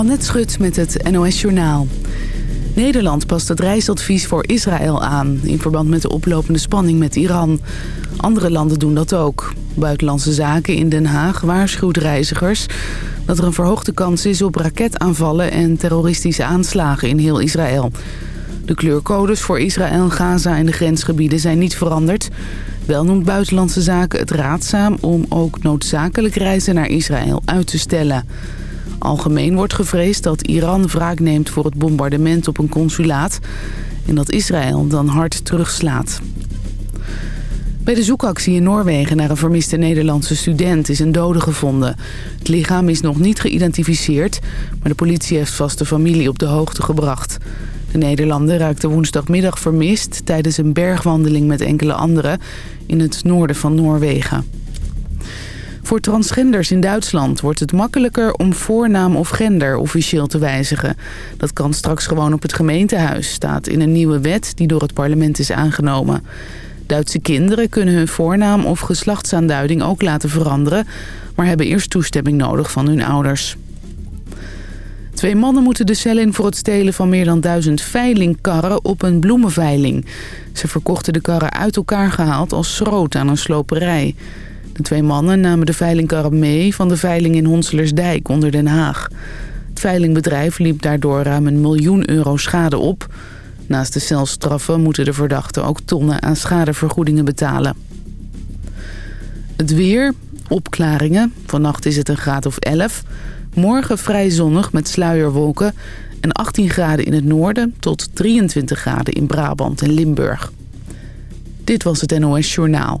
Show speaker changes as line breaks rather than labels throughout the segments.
Annette Schut met het NOS Journaal. Nederland past het reisadvies voor Israël aan... in verband met de oplopende spanning met Iran. Andere landen doen dat ook. Buitenlandse Zaken in Den Haag waarschuwt reizigers... dat er een verhoogde kans is op raketaanvallen en terroristische aanslagen in heel Israël. De kleurcodes voor Israël, Gaza en de grensgebieden zijn niet veranderd. Wel noemt Buitenlandse Zaken het raadzaam om ook noodzakelijk reizen naar Israël uit te stellen... Algemeen wordt gevreesd dat Iran wraak neemt voor het bombardement op een consulaat... en dat Israël dan hard terugslaat. Bij de zoekactie in Noorwegen naar een vermiste Nederlandse student is een dode gevonden. Het lichaam is nog niet geïdentificeerd, maar de politie heeft vast de familie op de hoogte gebracht. De Nederlander raakte woensdagmiddag vermist tijdens een bergwandeling met enkele anderen in het noorden van Noorwegen. Voor transgenders in Duitsland wordt het makkelijker om voornaam of gender officieel te wijzigen. Dat kan straks gewoon op het gemeentehuis, staat in een nieuwe wet die door het parlement is aangenomen. Duitse kinderen kunnen hun voornaam of geslachtsaanduiding ook laten veranderen... maar hebben eerst toestemming nodig van hun ouders. Twee mannen moeten de cel in voor het stelen van meer dan duizend veilingkarren op een bloemenveiling. Ze verkochten de karren uit elkaar gehaald als schroot aan een sloperij. De twee mannen namen de veilingkarren mee van de veiling in Honselersdijk onder Den Haag. Het veilingbedrijf liep daardoor ruim een miljoen euro schade op. Naast de celstraffen moeten de verdachten ook tonnen aan schadevergoedingen betalen. Het weer, opklaringen. Vannacht is het een graad of 11. Morgen vrij zonnig met sluierwolken en 18 graden in het noorden tot 23 graden in Brabant en Limburg. Dit was het NOS Journaal.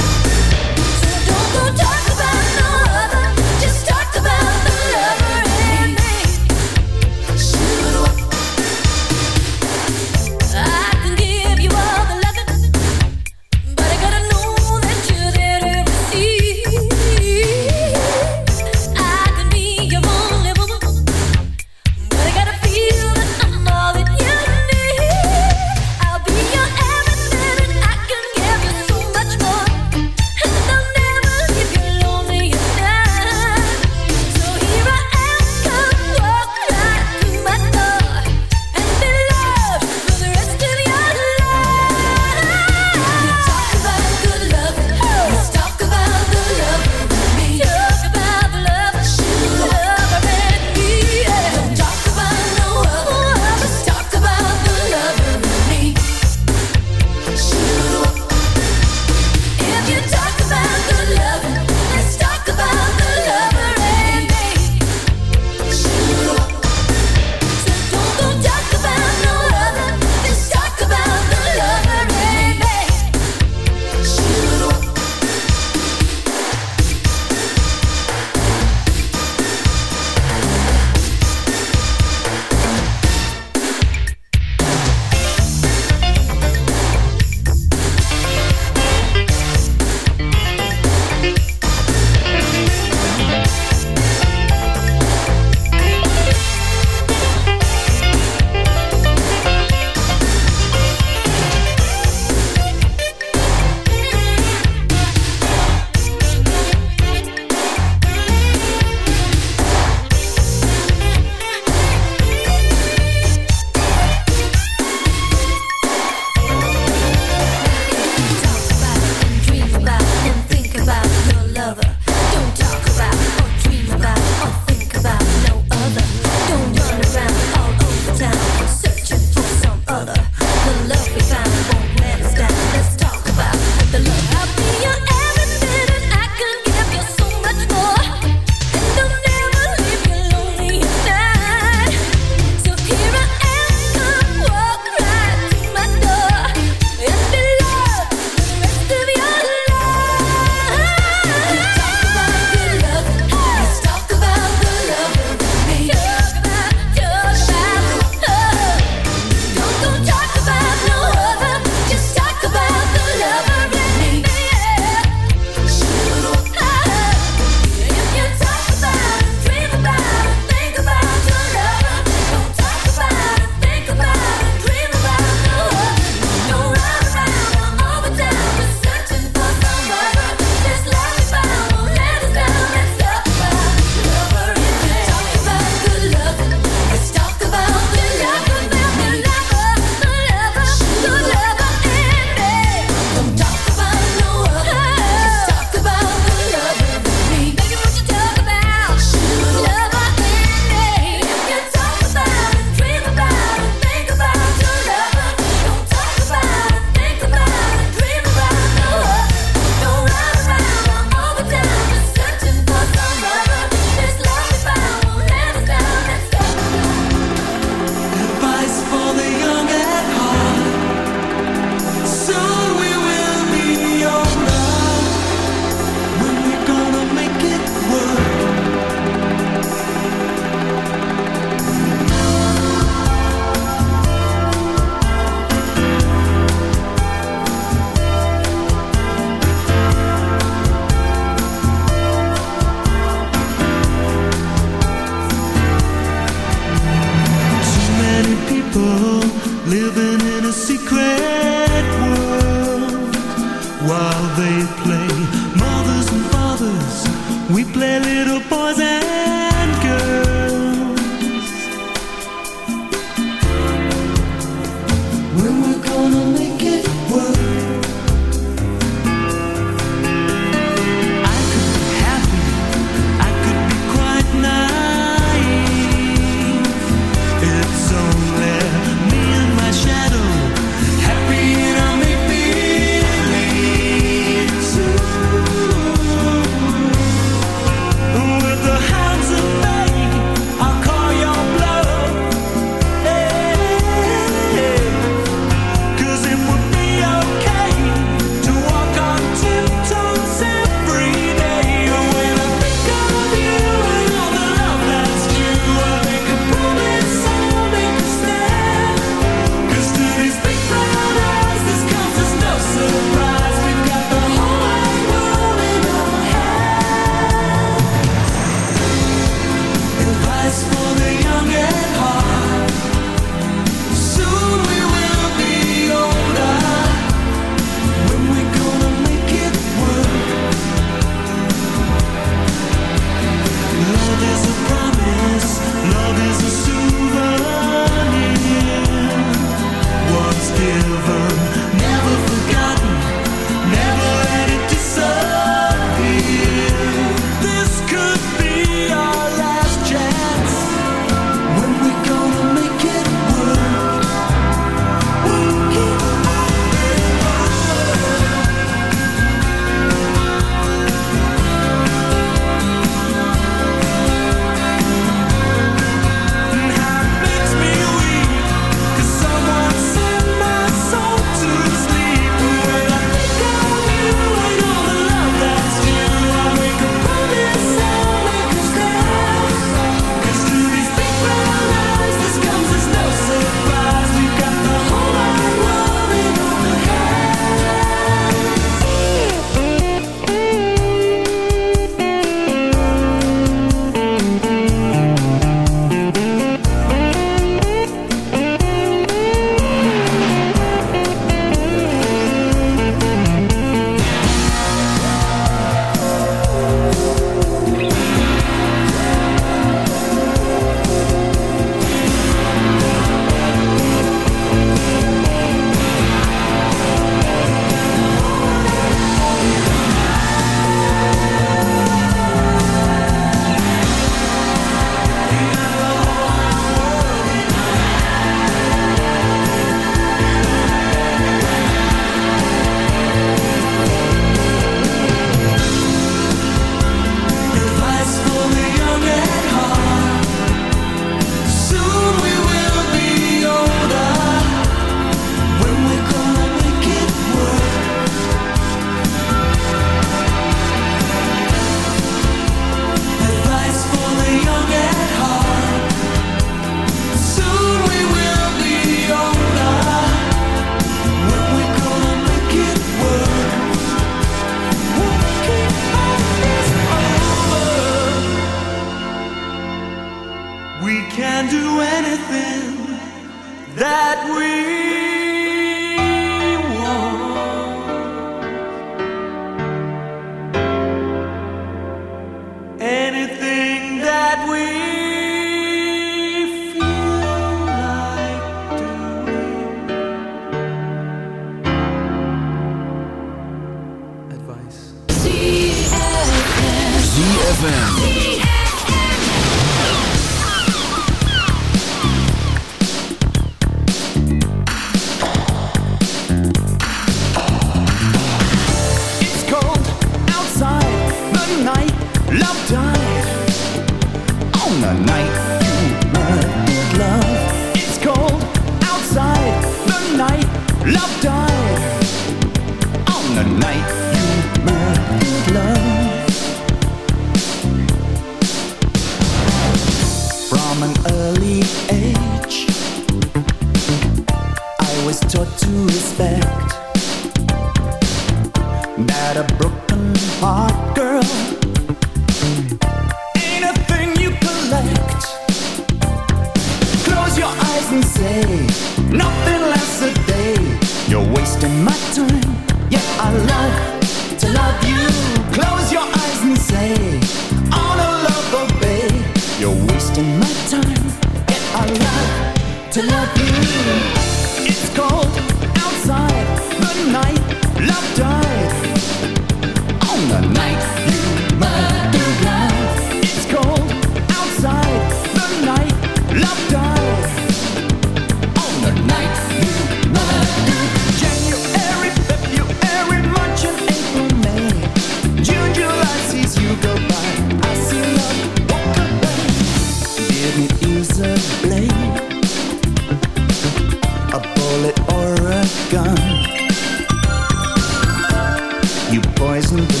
Zeg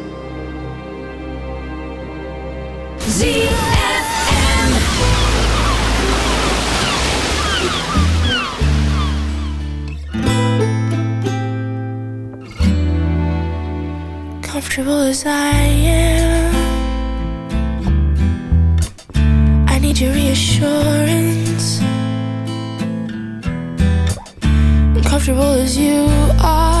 Comfortable as I am. I need your reassurance. Comfortable as you are,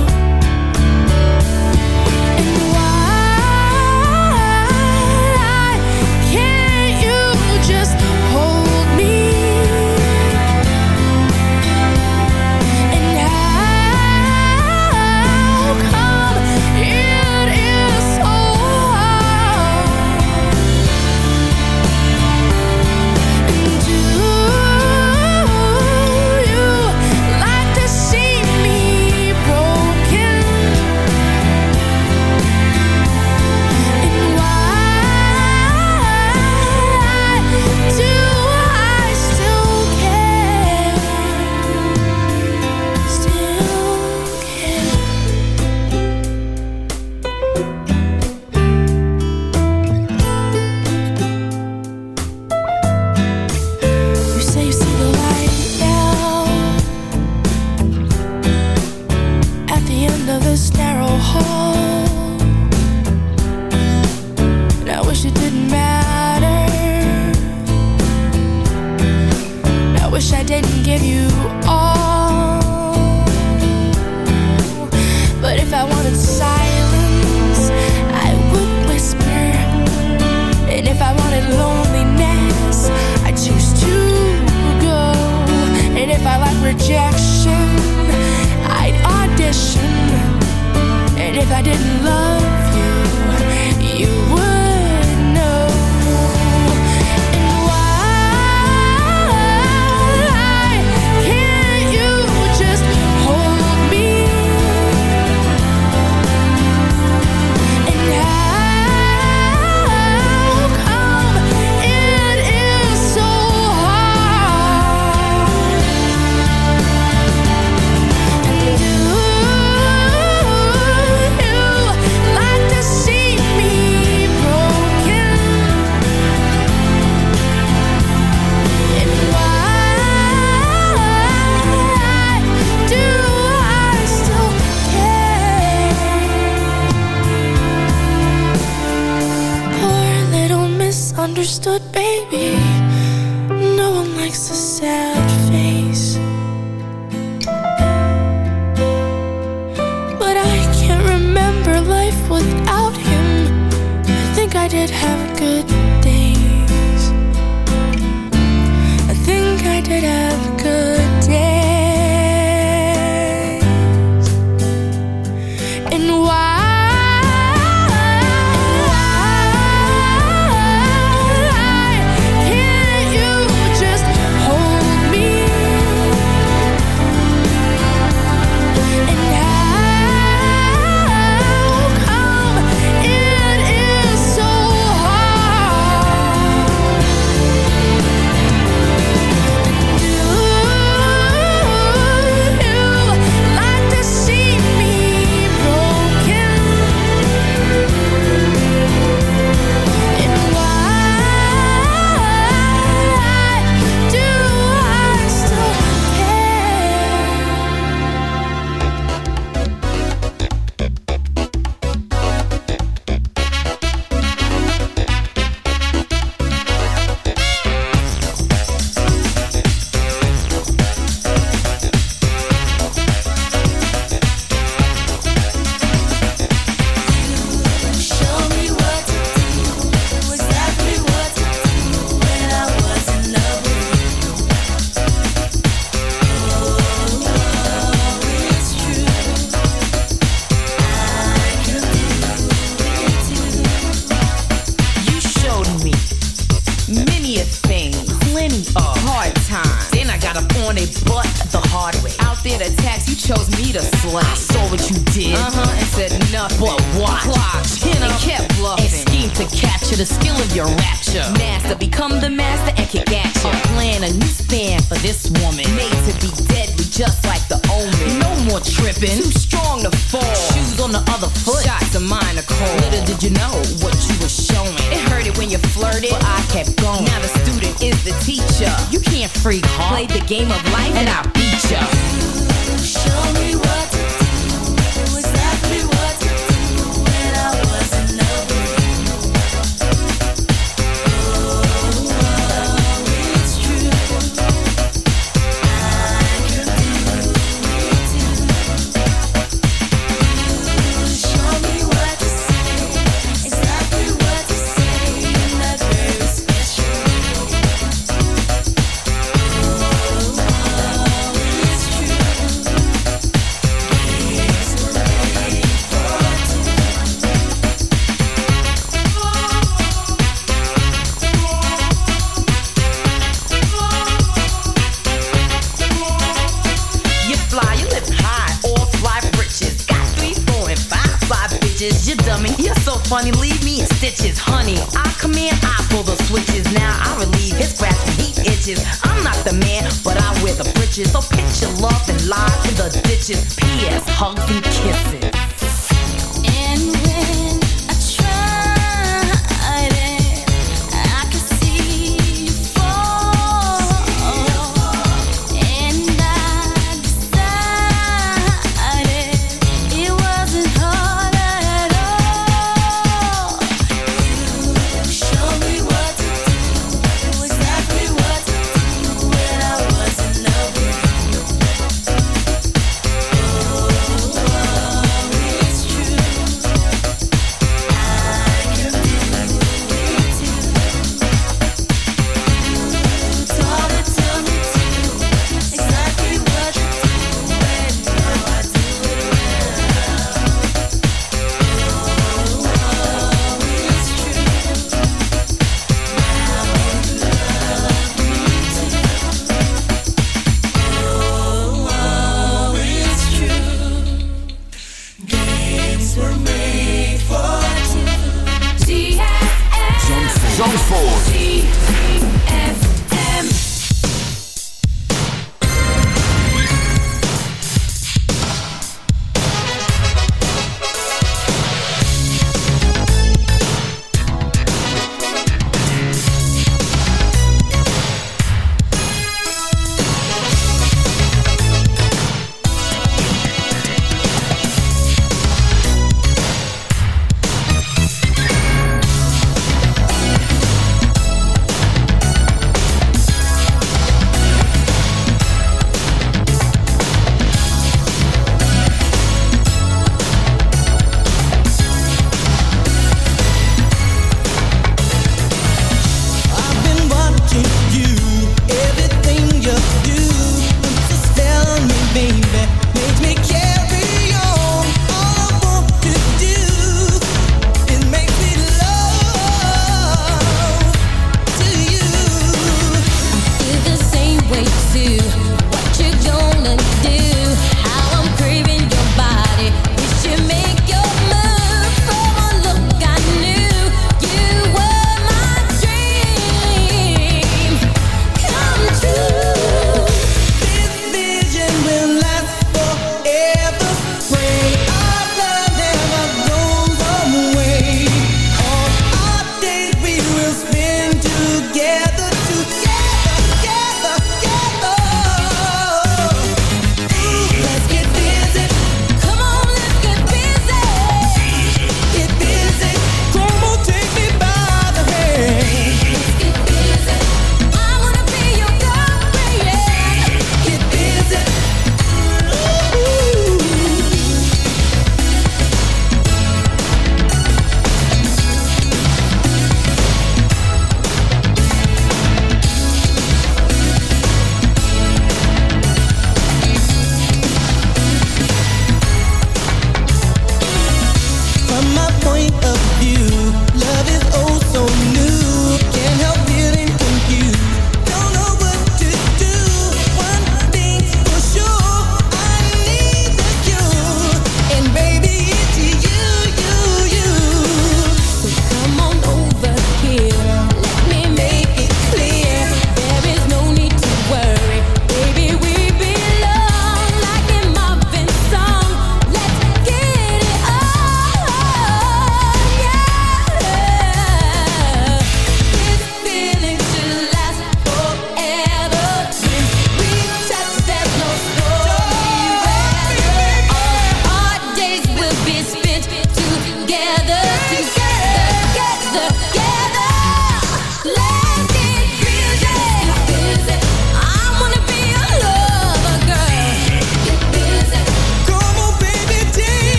Game of life and I beat ya.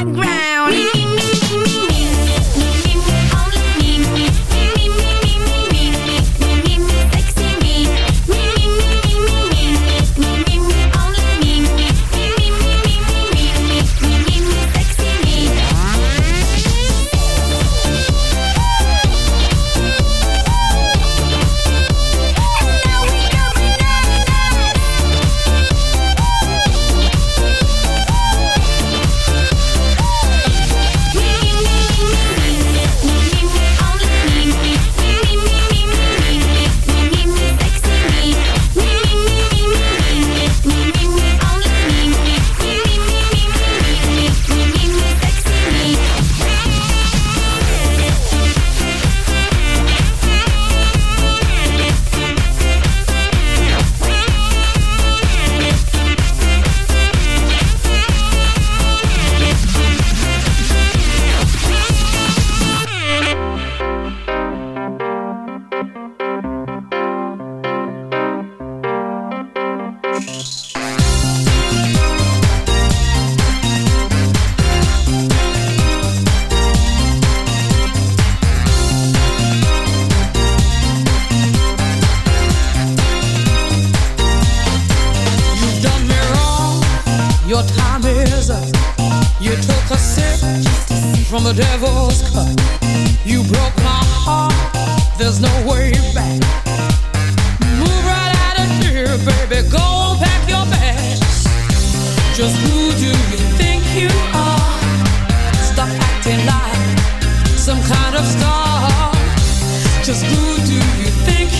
high ground.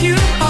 you are.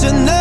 Tonight.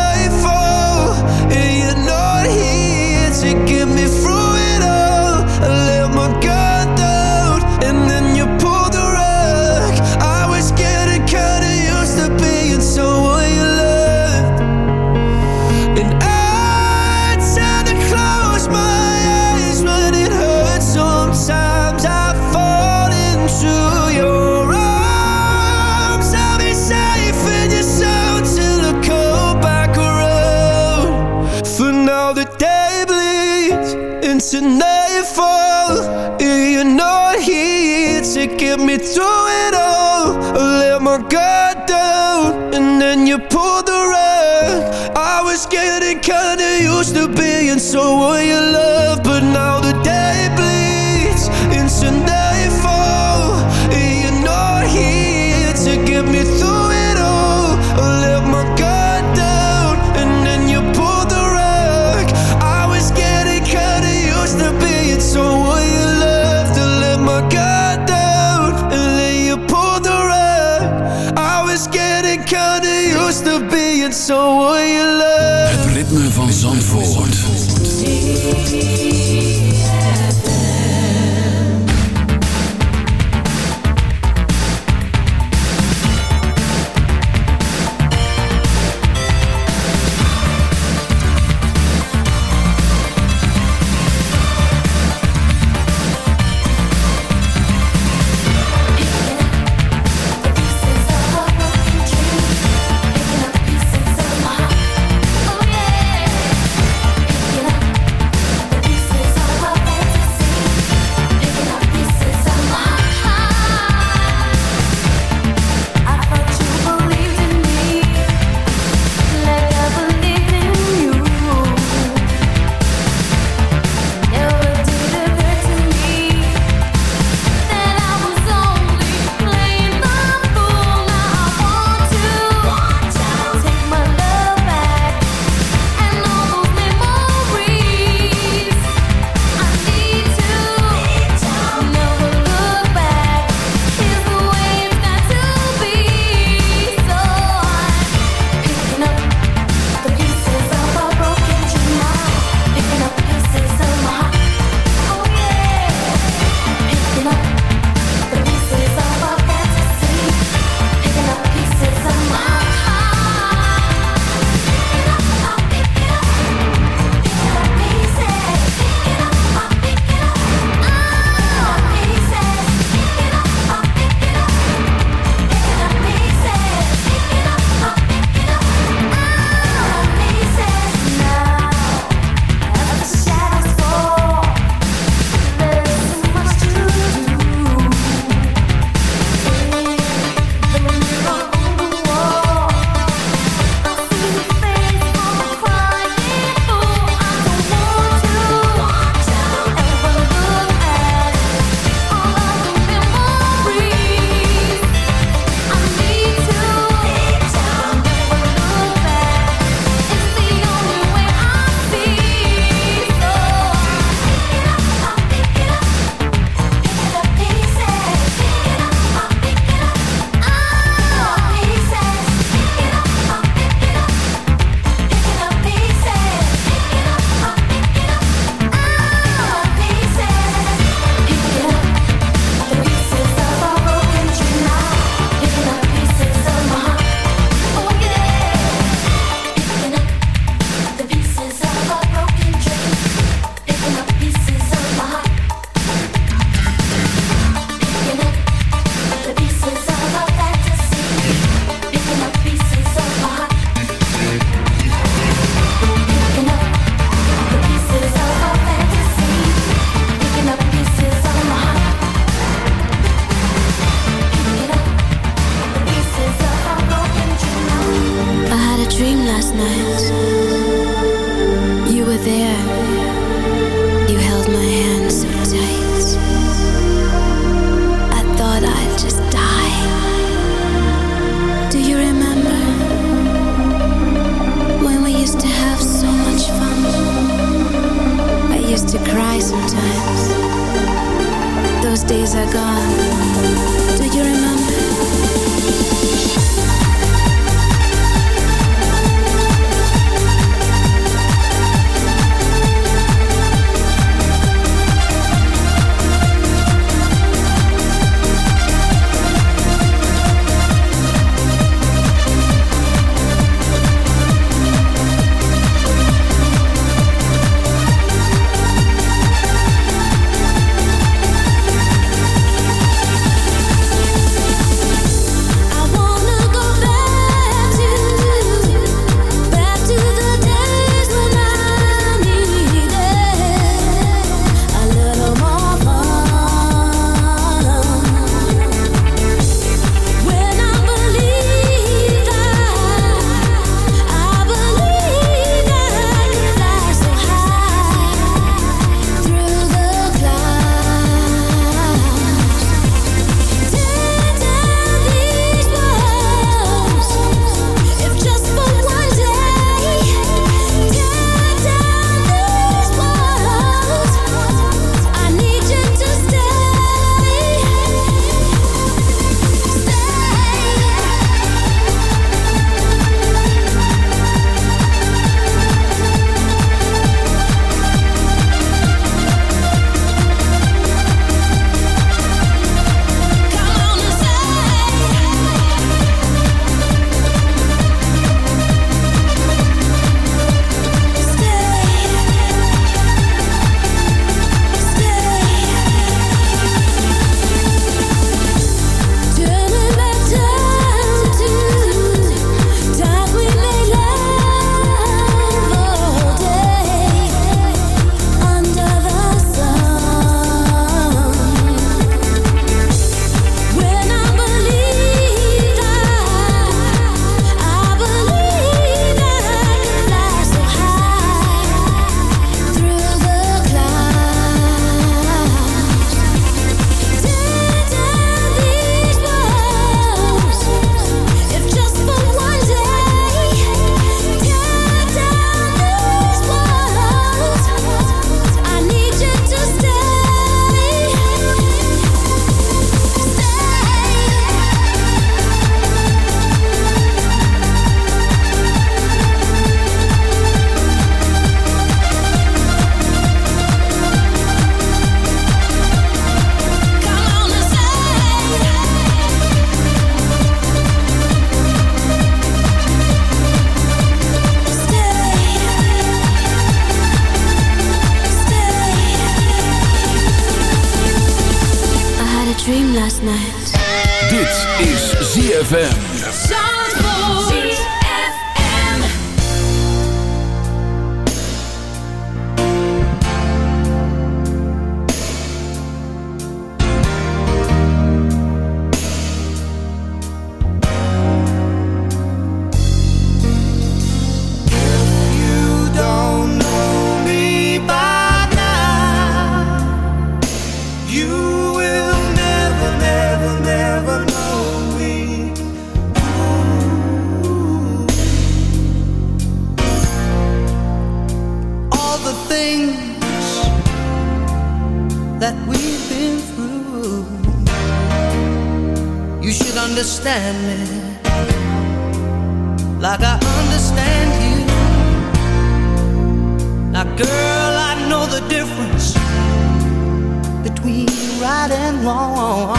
right and wrong.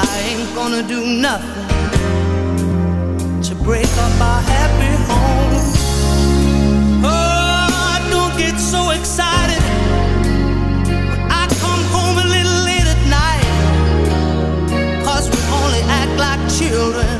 I ain't gonna do nothing to break up our happy home. Oh, I don't get so excited when I come home a little late at night. Cause we only act like children.